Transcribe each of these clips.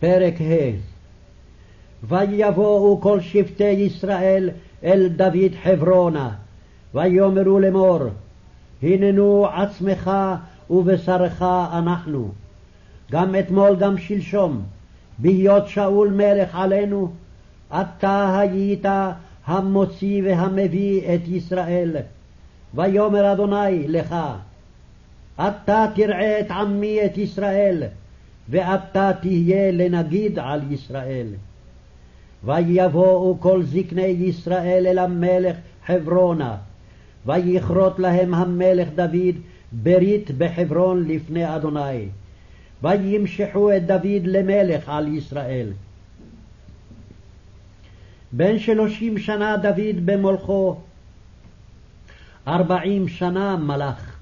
פרק ה' ויבואו כל שבטי ישראל אל דוד חברונה, ויאמרו לאמור, הננו עצמך ובשרך אנחנו. גם אתמול גם שלשום, בהיות שאול מלך עלינו, אתה היית המוציא והמביא את ישראל. ויאמר אדוני לך, אתה תראה את עמי את ישראל, ואתה תהיה לנגיד על ישראל. ויבואו כל זקני ישראל אל המלך חברונה, ויכרות להם המלך דוד ברית בחברון לפני אדוני, וימשחו את דוד למלך על ישראל. בן שלושים שנה דוד במולכו, ארבעים שנה מלך.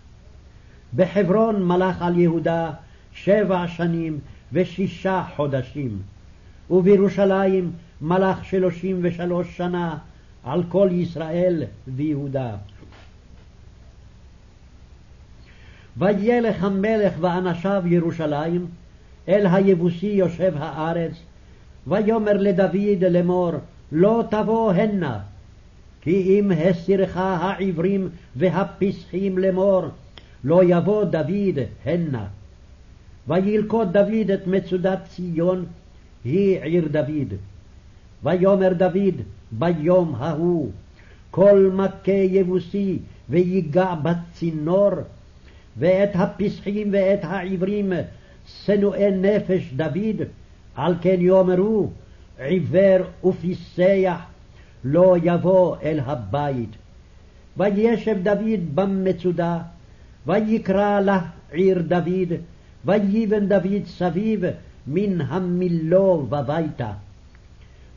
בחברון מלך על יהודה שבע שנים ושישה חודשים, ובירושלים מלך שלושים ושלוש שנה על כל ישראל ויהודה. וילך המלך ואנשיו ירושלים אל היבוסי יושב הארץ, ויאמר לדוד לאמור לא תבוא הנה, כי אם הסירך העברים והפסחים לאמור לא יבוא דוד הנה. וילכוד דוד את מצודת ציון, היא עיר דוד. ויאמר דוד ביום ההוא, כל מכה יבוסי ויגע בצינור, ואת הפסחים ואת העברים שנואי נפש דוד, על כן יאמרו עיוור ופיסח לא יבוא אל הבית. וישב דוד במצודה, ויקרא לה עיר דוד, ויבן דוד סביב מן המילו בביתה.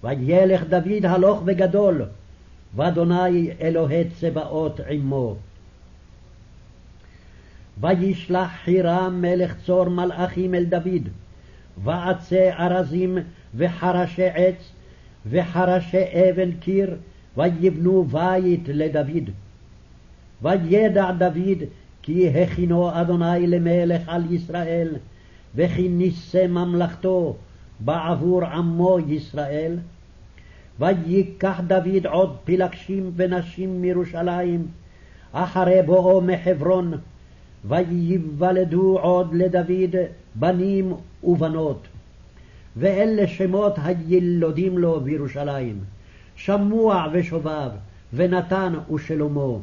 וילך דוד הלוך וגדול, ואדוני אלוהי צבאות עמו. וישלח חירם מלך צור מלאכים אל דוד, ועצי ארזים וחרשי עץ, וחרשי אבן קיר, ויבנו בית לדוד. וידע דוד כי הכינו אדוני למלך על ישראל, וכי נישא ממלכתו בעבור עמו ישראל. ויקח דוד עוד פלגשים ונשים מירושלים, אחרי בואו מחברון, וייוולדו עוד לדוד בנים ובנות. ואלה שמות הילודים לו בירושלים, שמוע ושובב, ונתן ושלמה,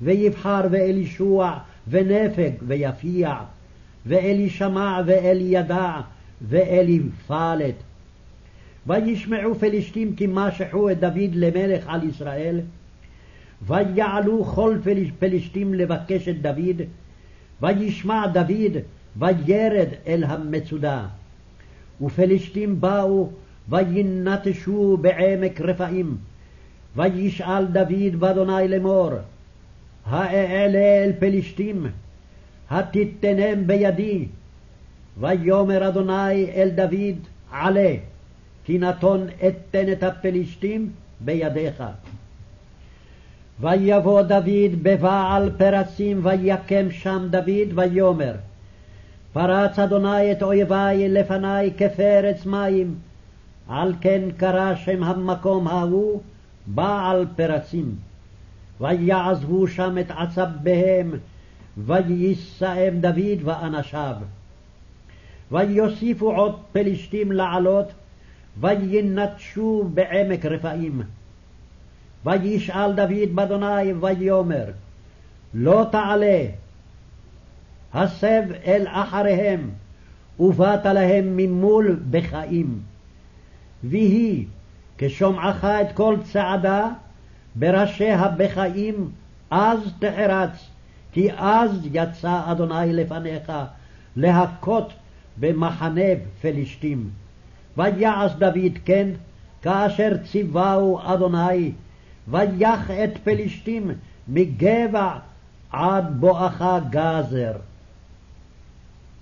ויבחר ואלישוע, ונפג ויפיע, ואלישמע ואלידע, ואליפלת. וישמעו פלישתים כי משחו את דוד למלך על ישראל, ויעלו כל פלישתים לבקש את דוד, וישמע דוד, וירד אל המצודה. ופלישתים באו, וינטשו בעמק רפאים. וישאל דוד באדוני לאמור, האעלה אל פלישתים, התיתנם בידי. ויאמר אדוני אל דוד, עלה, כי נתון אתן את הפלישתים בידיך. ויבוא דוד בבעל פרצים, ויקם שם דוד, ויאמר, פרץ אדוני את אויבי לפני כפרץ מים, על כן קרא שם המקום ההוא בעל פרצים. ויעזבו שם את עצביהם, וייסאם דוד ואנשיו. ויוסיפו עוד פלישתים לעלות, וינטשו בעמק רפאים. וישאל דוד באדוני ויאמר, לא תעלה, הסב אל אחריהם, ובאת להם ממול בחיים. ויהי, כשומעך את כל צעדה, בראשי הבחיים, אז תחרץ, כי אז יצא אדוני לפניך, להכות במחנה פלישתים. ויעש דוד כן, כאשר ציווהו אדוני, ויח את פלישתים מגבע עד בואכה גזר.